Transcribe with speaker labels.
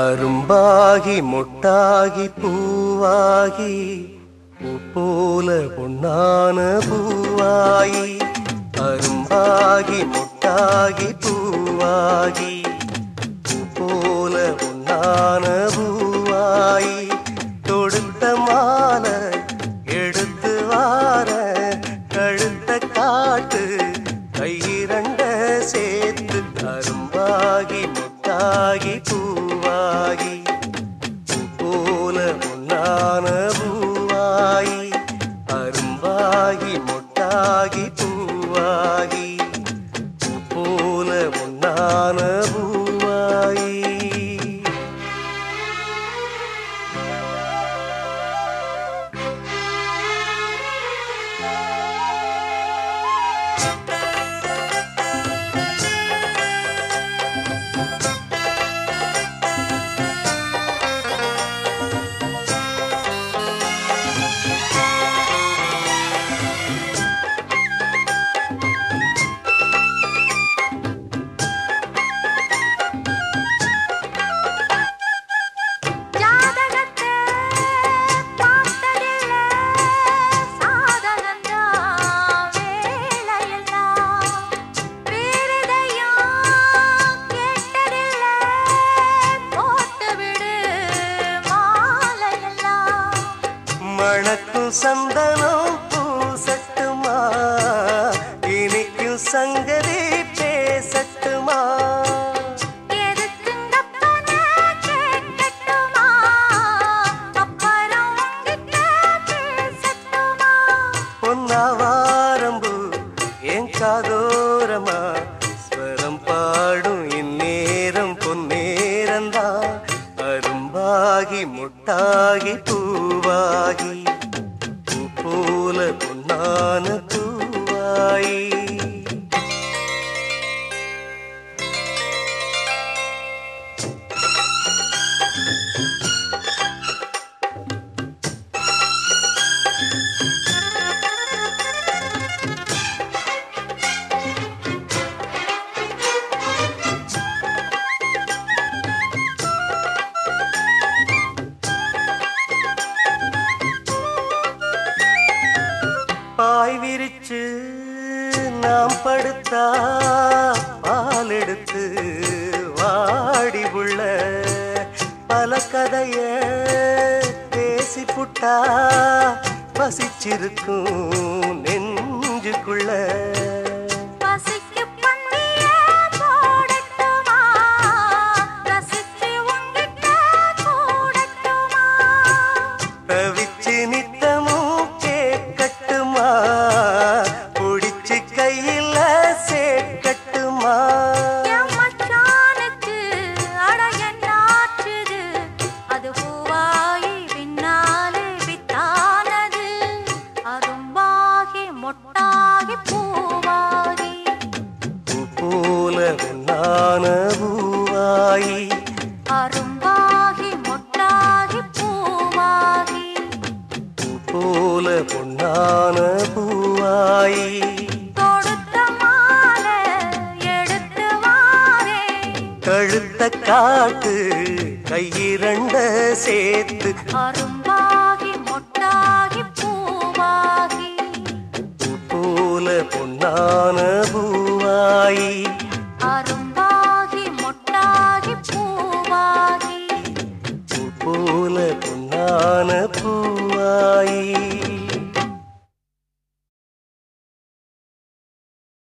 Speaker 1: அரும்பாகி முட்டாகி பூவாகி பூ போல பொன்னான பூவாயி அரும்பாகி முட்டாகி பூவாகி. மணக்கும் சந்தனம் பூசட்டுமா? இனிக்கும் சங்கதி பேசட்டுமா? பொன்னாவாரம்பு என் காதோரமா? ஸ்வரம் பாடும் இந்நேரம் பொன்னேரந்தா. அரும்பாகி முட்டாகி நாம் படுத்தா பால் எடுத்து வாடி உள்ள பல கதைய பேசி புட்டா பசிச்சிருக்கும் நெஞ்சுக்குள்ள. பொன்னான பூவாயி.
Speaker 2: தொடுத்த மாலை எடுத்து வாரே.
Speaker 1: கழுத்த காட்டு கையிரண்ட சேர்த்து.
Speaker 2: அரும்பாகி மொட்டாகி பூவாகி.
Speaker 1: போல பொன்னான